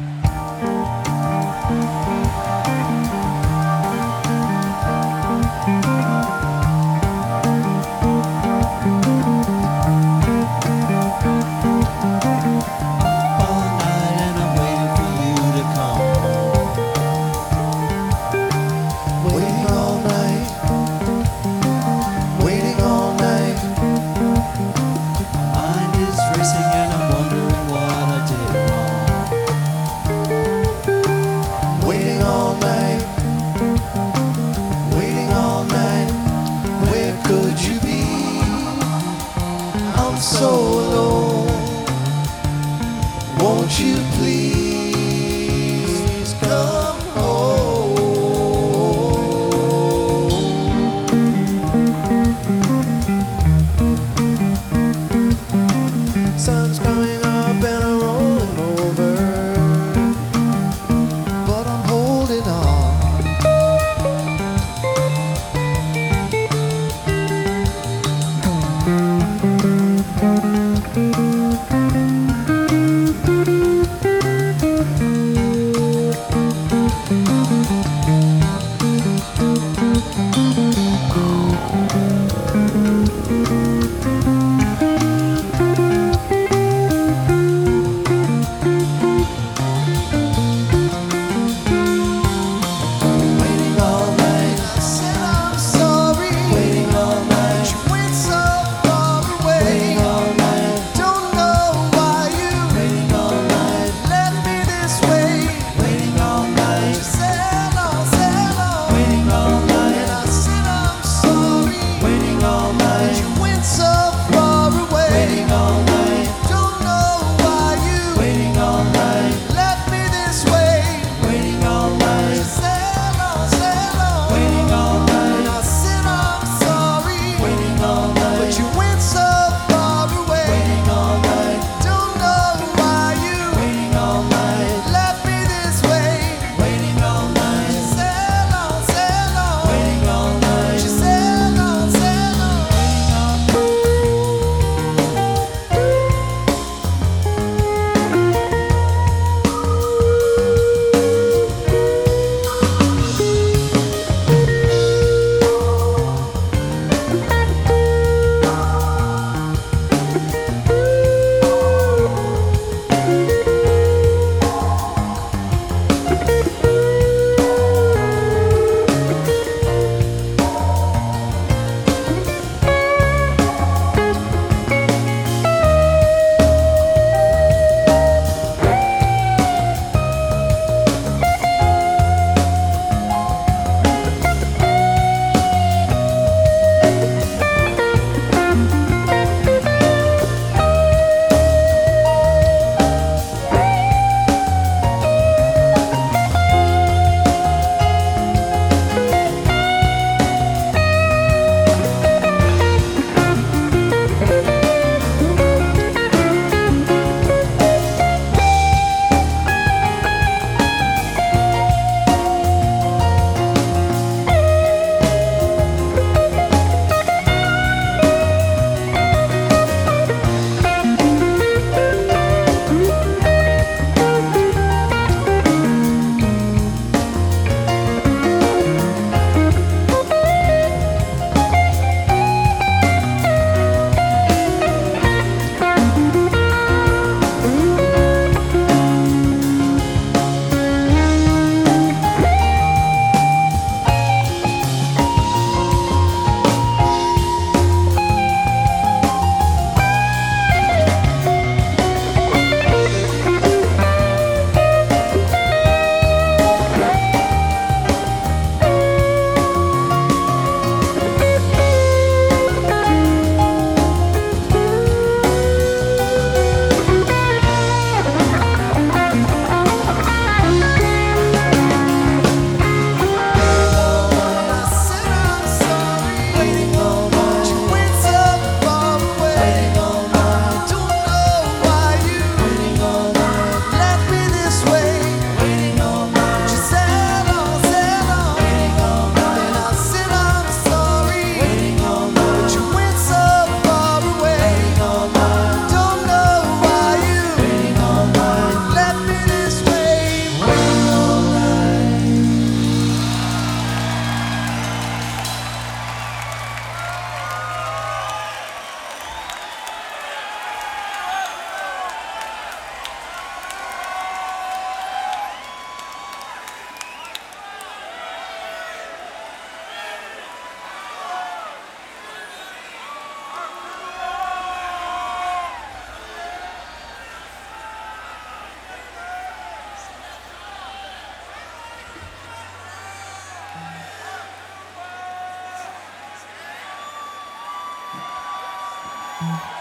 all Won't you please? Mm-hmm.